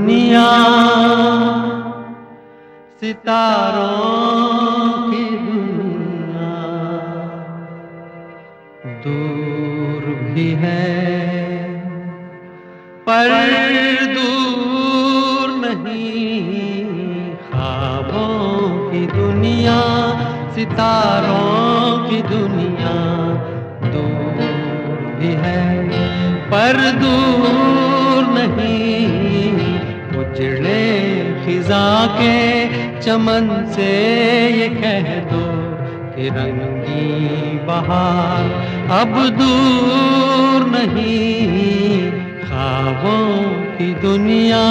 दुनिया सितारों की दुनिया दूर भी है, पर दूर नहीं। ख्वाबों की दुनिया, सितारों की दुनिया दूर भी है, पर दूर खिजा के चमन से ये कह दो कि रंगी बहार अब दूर नहीं, खाबों की दुनिया।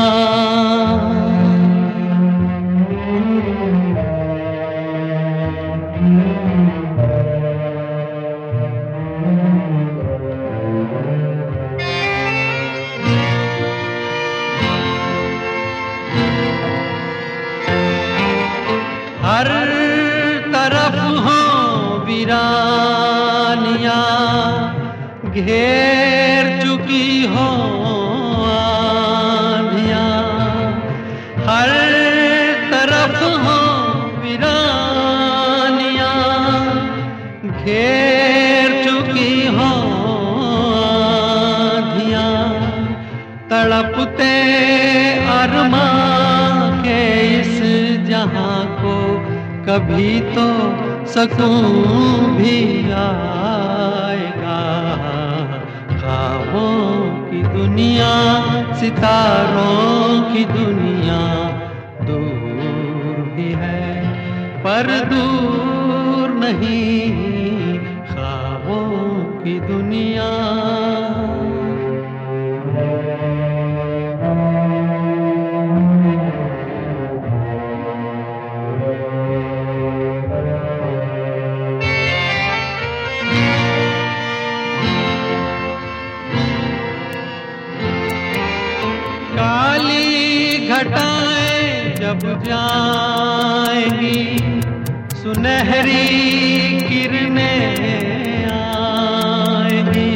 हर तरफ़ हो वीरानिया घेर चुकी हो आंधिया। हर तरफ़ हो वीरानिया घेर चुकी हो आंधिया। तड़पते अरमा के इस जहाँ को कभी तो सकून भी आएगा। ख्वाबों की दुनिया, सितारों की दुनिया दूर भी है, पर दूर नहीं। ख्वाबों की दुनिया काली घटाएँ जब जाएँगी, सुनहरी किरणें आएँगी।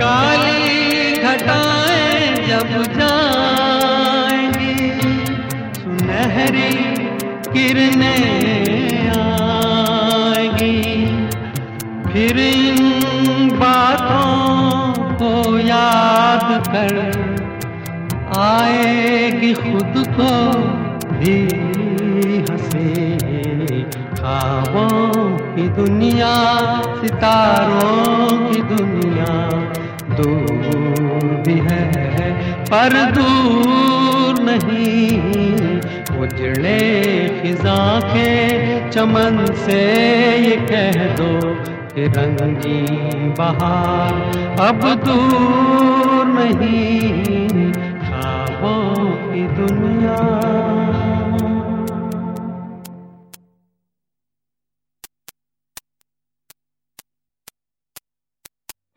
काली घटाएँ जब जाएँगी, सुनहरी किरणें आएँगी। फिर इन बातों को याद कर आएगी खुद को भी हंसे। ख्वाबों की दुनिया, सितारों की दुनिया, दूर भी है, पर दूर नहीं। उजड़े खिजा के चमन से ये कह दो कि रंगी बहार अब दूर नहीं।